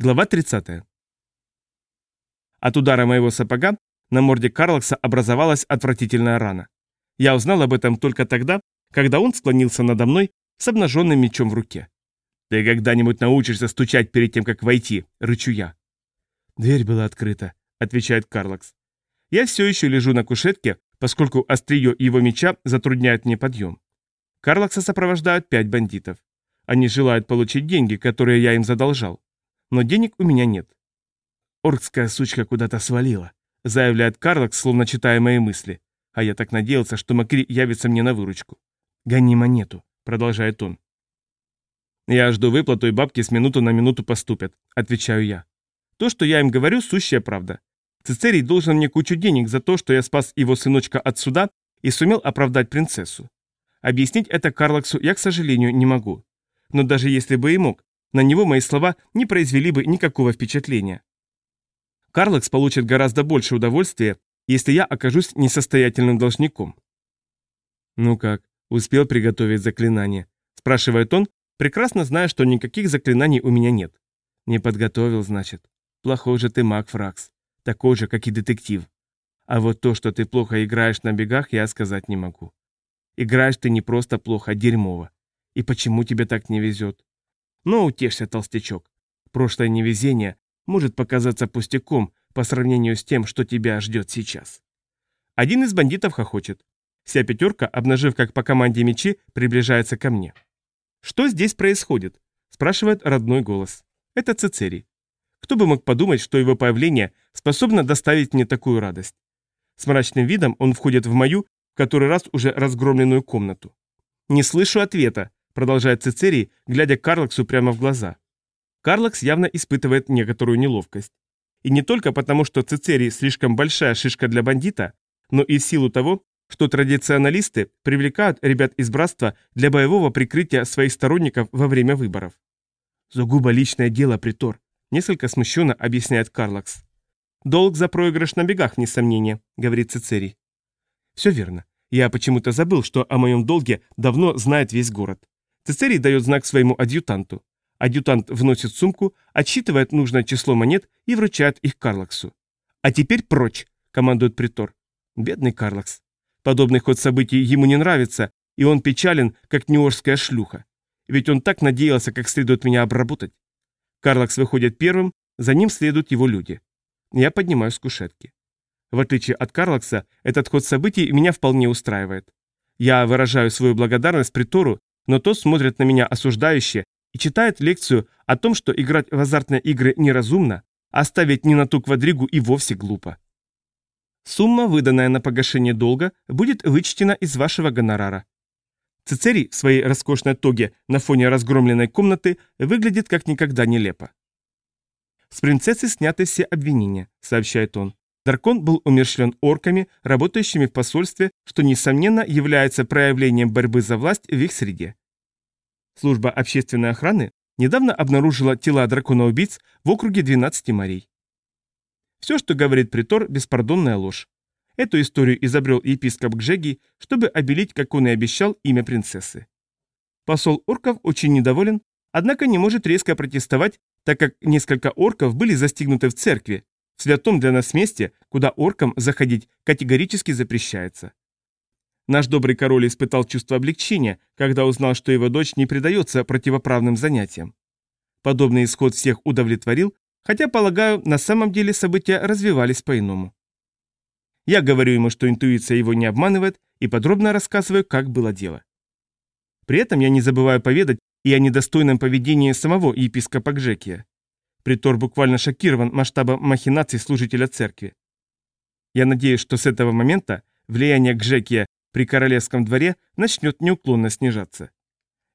Глава 30. От удара моего сапога на морде Карлокса образовалась отвратительная рана. Я узнал об этом только тогда, когда он склонился надо мной с обнаженным мечом в руке. «Ты когда-нибудь научишься стучать перед тем, как войти?» — рычу я. «Дверь была открыта», — отвечает Карлокс. Я все еще лежу на кушетке, поскольку острие его меча затрудняет мне подъем. Карлокса сопровождают пять бандитов. Они желают получить деньги, которые я им задолжал но денег у меня нет. Оркская сучка куда-то свалила, заявляет Карлокс, словно читая мои мысли. А я так надеялся, что Макри явится мне на выручку. Гони монету, продолжает он. Я жду выплату, и бабки с минуту на минуту поступят, отвечаю я. То, что я им говорю, сущая правда. Цицерий должен мне кучу денег за то, что я спас его сыночка от суда и сумел оправдать принцессу. Объяснить это Карлоксу я, к сожалению, не могу. Но даже если бы и мог, на него мои слова не произвели бы никакого впечатления. Карлакс получит гораздо больше удовольствия, если я окажусь несостоятельным должником. «Ну как, успел приготовить заклинание?» – спрашивает он, прекрасно зная, что никаких заклинаний у меня нет. «Не подготовил, значит. Плохой же ты маг, Фракс. Такой же, как и детектив. А вот то, что ты плохо играешь на бегах, я сказать не могу. Играешь ты не просто плохо, а дерьмово. И почему тебе так не везет? Но утешься, толстячок. Прошлое невезение может показаться пустяком по сравнению с тем, что тебя ждет сейчас. Один из бандитов хохочет. Вся пятерка, обнажив как по команде мечи, приближается ко мне. «Что здесь происходит?» – спрашивает родной голос. Это Цицерий. Кто бы мог подумать, что его появление способно доставить мне такую радость. С мрачным видом он входит в мою, в который раз уже разгромленную комнату. Не слышу ответа, продолжает Цицерий, глядя Карлаксу прямо в глаза. Карлакс явно испытывает некоторую неловкость. И не только потому, что Цицерий слишком большая шишка для бандита, но и в силу того, что традиционалисты привлекают ребят из братства для боевого прикрытия своих сторонников во время выборов. «Загуба личное дело, Притор», — несколько смущенно объясняет Карлакс. «Долг за проигрыш на бегах, несомнение», — говорит Цицерий. «Все верно. Я почему-то забыл, что о моем долге давно знает весь город. Цицерий дает знак своему адъютанту. Адъютант вносит сумку, отсчитывает нужное число монет и вручает их Карлаксу. «А теперь прочь!» – командует притор. Бедный Карлакс. Подобный ход событий ему не нравится, и он печален, как неорская шлюха. Ведь он так надеялся, как следует меня обработать. Карлакс выходит первым, за ним следуют его люди. Я поднимаюсь с кушетки. В отличие от Карлакса, этот ход событий меня вполне устраивает. Я выражаю свою благодарность притору но тот смотрит на меня осуждающе и читает лекцию о том, что играть в азартные игры неразумно, а ставить не на ту квадригу и вовсе глупо. Сумма, выданная на погашение долга, будет вычтена из вашего гонорара. Цицерий в своей роскошной тоге на фоне разгромленной комнаты выглядит как никогда нелепо. С принцессы сняты все обвинения, сообщает он. Даркон был умерщвлен орками, работающими в посольстве, что, несомненно, является проявлением борьбы за власть в их среде. Служба общественной охраны недавно обнаружила тела дракона-убийц в округе 12 морей. Все, что говорит Притор, беспардонная ложь. Эту историю изобрел епископ Гжеги, чтобы обелить, как он и обещал, имя принцессы. Посол орков очень недоволен, однако не может резко протестовать, так как несколько орков были застигнуты в церкви, в святом для нас месте, куда оркам заходить категорически запрещается. Наш добрый король испытал чувство облегчения, когда узнал, что его дочь не предается противоправным занятиям. Подобный исход всех удовлетворил, хотя, полагаю, на самом деле события развивались по-иному. Я говорю ему, что интуиция его не обманывает, и подробно рассказываю, как было дело. При этом я не забываю поведать и о недостойном поведении самого епископа Гжекия. Притор буквально шокирован масштабом махинаций служителя церкви. Я надеюсь, что с этого момента влияние Гжекия при королевском дворе начнет неуклонно снижаться.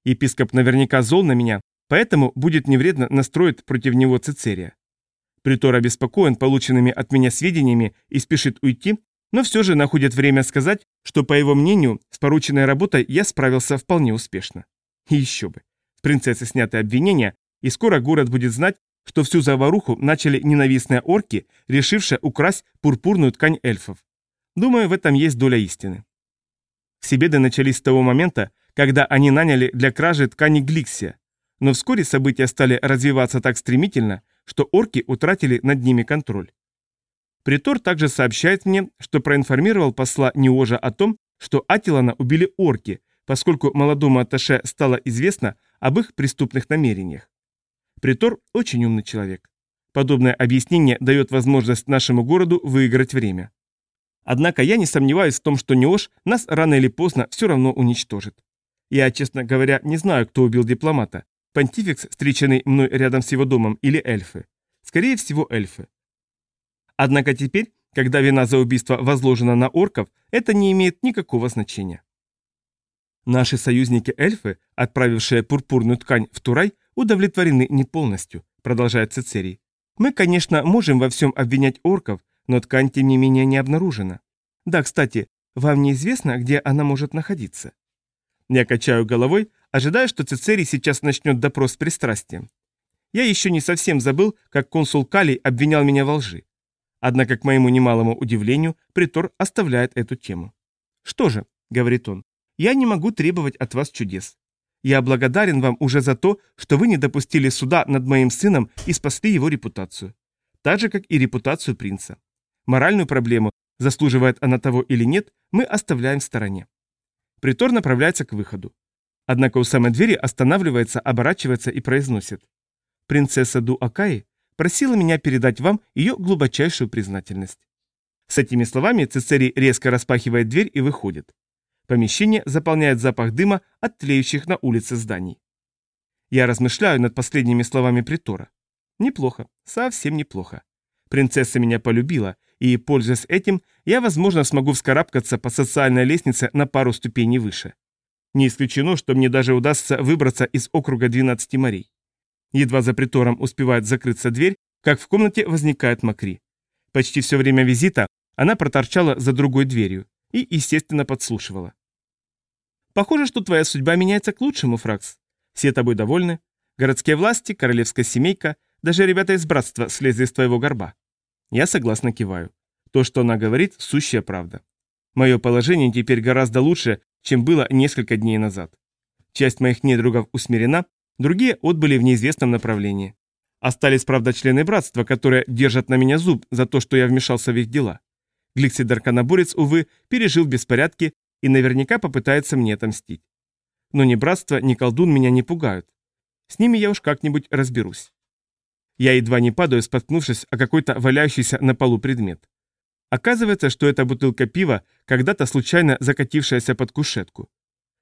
Епископ наверняка зол на меня, поэтому будет невредно настроить против него Цицерия. Притор обеспокоен полученными от меня сведениями и спешит уйти, но все же находит время сказать, что, по его мнению, с порученной работой я справился вполне успешно. И еще бы. С принцессы сняты обвинения, и скоро город будет знать, что всю заваруху начали ненавистные орки, решившие украсть пурпурную ткань эльфов. Думаю, в этом есть доля истины. Все беды начались с того момента, когда они наняли для кражи ткани Гликсия. Но вскоре события стали развиваться так стремительно, что орки утратили над ними контроль. Притор также сообщает мне, что проинформировал посла Неожа о том, что Атилана убили орки, поскольку молодому Аташе стало известно об их преступных намерениях. Притор очень умный человек. Подобное объяснение дает возможность нашему городу выиграть время. Однако я не сомневаюсь в том, что Неош нас рано или поздно все равно уничтожит. Я, честно говоря, не знаю, кто убил дипломата. Понтификс, встреченный мной рядом с его домом, или эльфы. Скорее всего, эльфы. Однако теперь, когда вина за убийство возложена на орков, это не имеет никакого значения. Наши союзники-эльфы, отправившие пурпурную ткань в Турай, удовлетворены не полностью, продолжает Цицерий. Мы, конечно, можем во всем обвинять орков, но ткань, тем не менее, не обнаружена. Да, кстати, вам неизвестно, где она может находиться? Я качаю головой, ожидая, что Цицерий сейчас начнет допрос с пристрастием. Я еще не совсем забыл, как консул Калий обвинял меня во лжи. Однако, к моему немалому удивлению, Притор оставляет эту тему. «Что же», — говорит он, — «я не могу требовать от вас чудес. Я благодарен вам уже за то, что вы не допустили суда над моим сыном и спасли его репутацию. Так же, как и репутацию принца. Моральную проблему, заслуживает она того или нет, мы оставляем в стороне. Притор направляется к выходу. Однако у самой двери останавливается, оборачивается и произносит. «Принцесса Ду Акаи просила меня передать вам ее глубочайшую признательность». С этими словами Цицерий резко распахивает дверь и выходит. Помещение заполняет запах дыма от тлеющих на улице зданий. Я размышляю над последними словами Притора. Неплохо, совсем неплохо. Принцесса меня полюбила, и, пользуясь этим, я, возможно, смогу вскарабкаться по социальной лестнице на пару ступеней выше. Не исключено, что мне даже удастся выбраться из округа 12 морей. Едва за притором успевает закрыться дверь, как в комнате возникает Макри. Почти все время визита она проторчала за другой дверью и, естественно, подслушивала. «Похоже, что твоя судьба меняется к лучшему, Фракс. Все тобой довольны. Городские власти, королевская семейка, даже ребята из братства слезли с твоего горба». Я согласно киваю. То, что она говорит, сущая правда. Мое положение теперь гораздо лучше, чем было несколько дней назад. Часть моих недругов усмирена, другие отбыли в неизвестном направлении. Остались, правда, члены братства, которые держат на меня зуб за то, что я вмешался в их дела. Гликсидар-коноборец, увы, пережил беспорядки и наверняка попытается мне отомстить. Но ни братство, ни колдун меня не пугают. С ними я уж как-нибудь разберусь. Я едва не падаю, споткнувшись о какой-то валяющийся на полу предмет. Оказывается, что это бутылка пива, когда-то случайно закатившаяся под кушетку.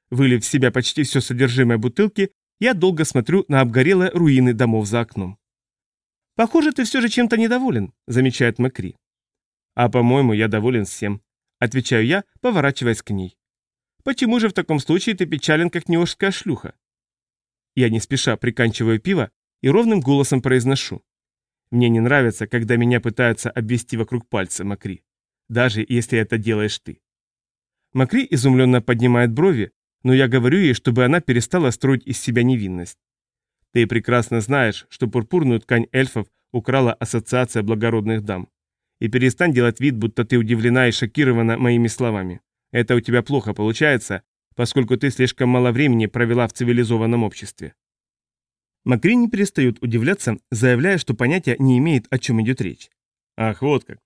Вылив в себя почти все содержимое бутылки, я долго смотрю на обгорелые руины домов за окном. «Похоже, ты все же чем-то недоволен», — замечает Макри. «А, по-моему, я доволен всем», — отвечаю я, поворачиваясь к ней. «Почему же в таком случае ты печален, как неожская шлюха?» Я не спеша приканчиваю пиво и ровным голосом произношу. «Мне не нравится, когда меня пытаются обвести вокруг пальца, Макри, даже если это делаешь ты». Макри изумленно поднимает брови, но я говорю ей, чтобы она перестала строить из себя невинность. Ты прекрасно знаешь, что пурпурную ткань эльфов украла Ассоциация благородных дам. И перестань делать вид, будто ты удивлена и шокирована моими словами. Это у тебя плохо получается, поскольку ты слишком мало времени провела в цивилизованном обществе. Макри не перестает удивляться, заявляя, что понятия не имеет, о чем идет речь. Ах, вот как.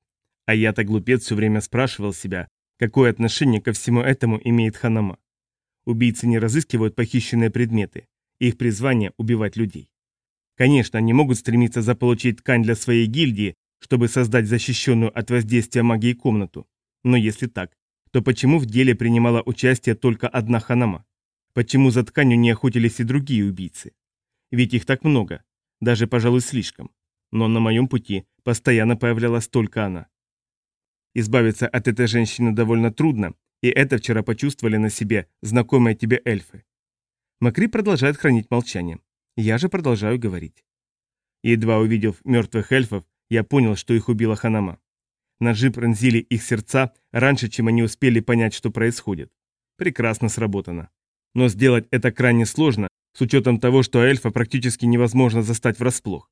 А я-то глупец все время спрашивал себя, какое отношение ко всему этому имеет Ханама. Убийцы не разыскивают похищенные предметы. Их призвание – убивать людей. Конечно, они могут стремиться заполучить ткань для своей гильдии, чтобы создать защищенную от воздействия магии комнату. Но если так, то почему в деле принимала участие только одна Ханама? Почему за тканью не охотились и другие убийцы? Ведь их так много, даже, пожалуй, слишком. Но на моем пути постоянно появлялась только она. Избавиться от этой женщины довольно трудно, и это вчера почувствовали на себе знакомые тебе эльфы. Макри продолжает хранить молчание. Я же продолжаю говорить. Едва увидев мертвых эльфов, я понял, что их убила Ханама. Ножи пронзили их сердца раньше, чем они успели понять, что происходит. Прекрасно сработано. Но сделать это крайне сложно, с учетом того, что эльфа практически невозможно застать врасплох.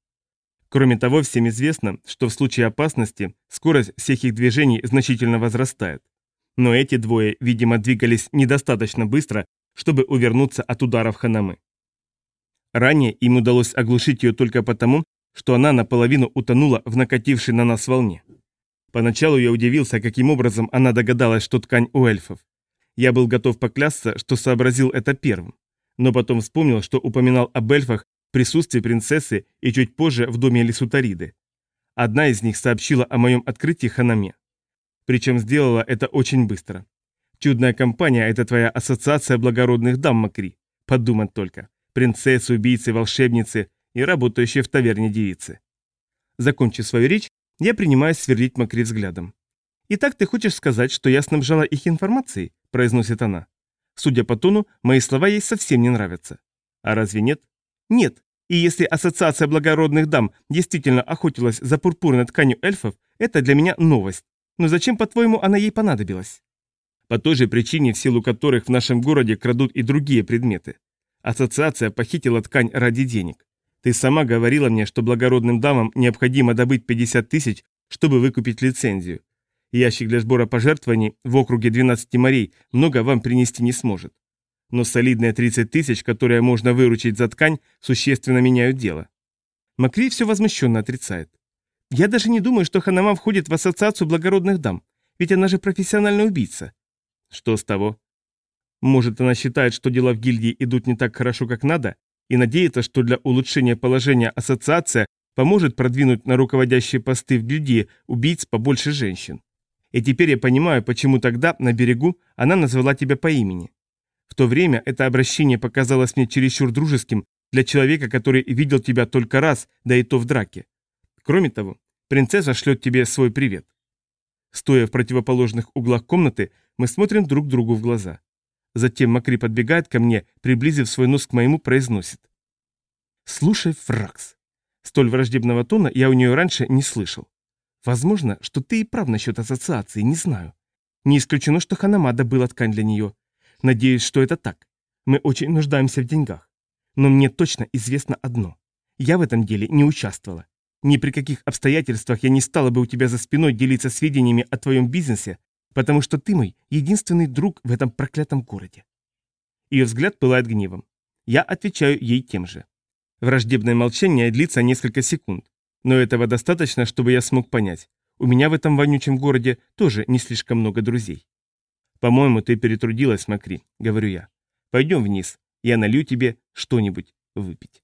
Кроме того, всем известно, что в случае опасности скорость всех их движений значительно возрастает. Но эти двое, видимо, двигались недостаточно быстро, чтобы увернуться от ударов Ханамы. Ранее им удалось оглушить ее только потому, что она наполовину утонула в накатившей на нас волне. Поначалу я удивился, каким образом она догадалась, что ткань у эльфов. Я был готов поклясться, что сообразил это первым. Но потом вспомнил, что упоминал об эльфах в присутствии принцессы и чуть позже в доме Лисутариды. Одна из них сообщила о моем открытии Ханаме. Причем сделала это очень быстро. Чудная компания – это твоя ассоциация благородных дам, Макри. Подумать только. Принцессы, убийцы, волшебницы и работающие в таверне девицы. Закончив свою речь, я принимаюсь сверлить Макри взглядом. «Итак, ты хочешь сказать, что я снабжала их информацией?» – произносит она. Судя по тону, мои слова ей совсем не нравятся. А разве нет? Нет. И если Ассоциация благородных дам действительно охотилась за пурпурной тканью эльфов, это для меня новость. Но зачем, по-твоему, она ей понадобилась? По той же причине, в силу которых в нашем городе крадут и другие предметы. Ассоциация похитила ткань ради денег. Ты сама говорила мне, что благородным дамам необходимо добыть 50 тысяч, чтобы выкупить лицензию. Ящик для сбора пожертвований в округе 12 морей много вам принести не сможет. Но солидные 30 тысяч, которые можно выручить за ткань, существенно меняют дело. Макри все возмущенно отрицает. Я даже не думаю, что Ханама входит в ассоциацию благородных дам, ведь она же профессиональный убийца. Что с того? Может, она считает, что дела в гильдии идут не так хорошо, как надо, и надеется, что для улучшения положения ассоциация поможет продвинуть на руководящие посты в гильдии убийц побольше женщин. И теперь я понимаю, почему тогда, на берегу, она назвала тебя по имени. В то время это обращение показалось мне чересчур дружеским для человека, который видел тебя только раз, да и то в драке. Кроме того, принцесса шлет тебе свой привет. Стоя в противоположных углах комнаты, мы смотрим друг другу в глаза. Затем Макри подбегает ко мне, приблизив свой нос к моему, произносит. «Слушай, Фракс». Столь враждебного тона я у нее раньше не слышал. Возможно, что ты и прав насчет ассоциации, не знаю. Не исключено, что Ханамада была ткань для нее. Надеюсь, что это так. Мы очень нуждаемся в деньгах. Но мне точно известно одно. Я в этом деле не участвовала. Ни при каких обстоятельствах я не стала бы у тебя за спиной делиться сведениями о твоем бизнесе, потому что ты мой единственный друг в этом проклятом городе. Ее взгляд пылает гневом. Я отвечаю ей тем же. Враждебное молчание длится несколько секунд. Но этого достаточно, чтобы я смог понять. У меня в этом вонючем городе тоже не слишком много друзей. «По-моему, ты перетрудилась, Макри», — говорю я. «Пойдем вниз, я налью тебе что-нибудь выпить».